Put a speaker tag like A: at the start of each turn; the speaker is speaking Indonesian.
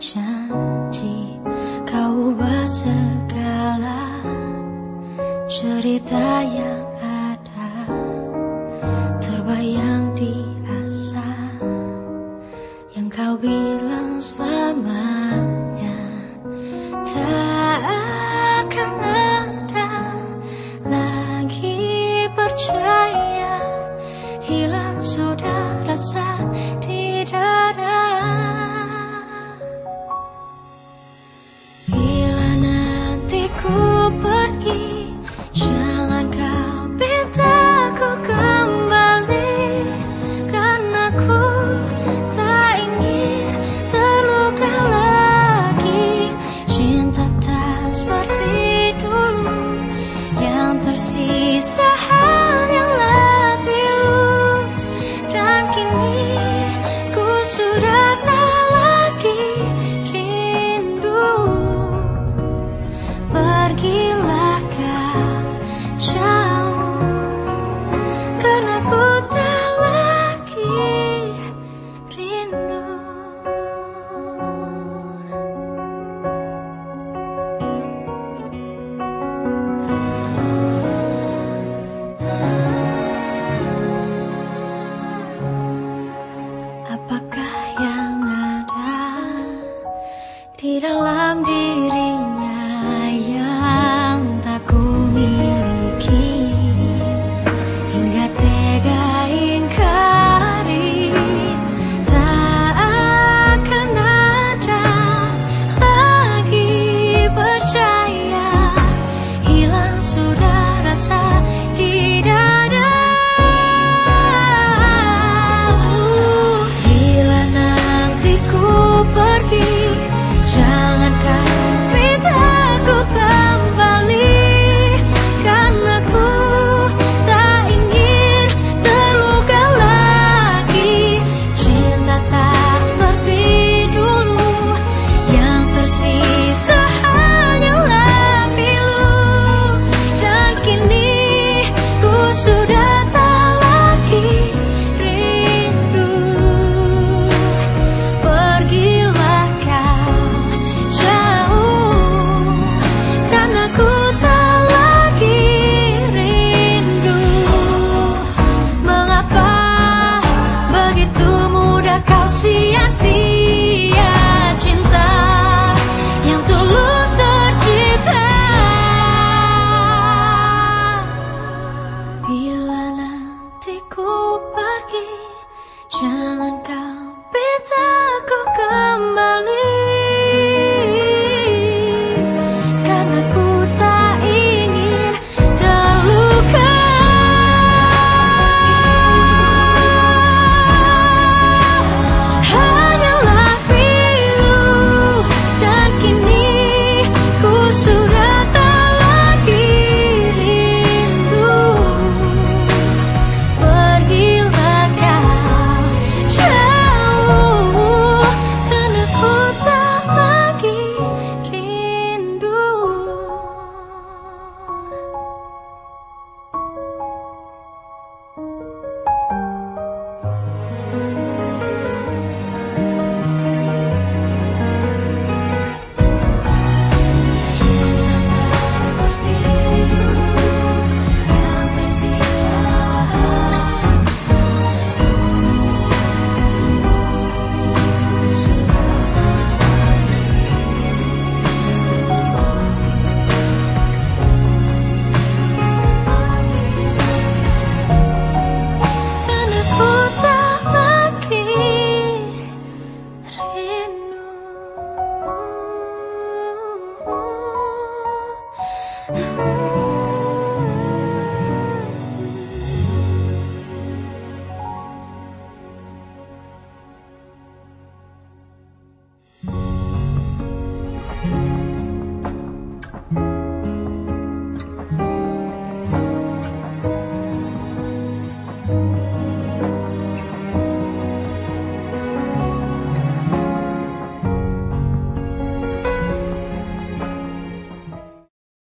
A: janji kau ubah segala cerita yang ada terbayang. 夕阳想 Oh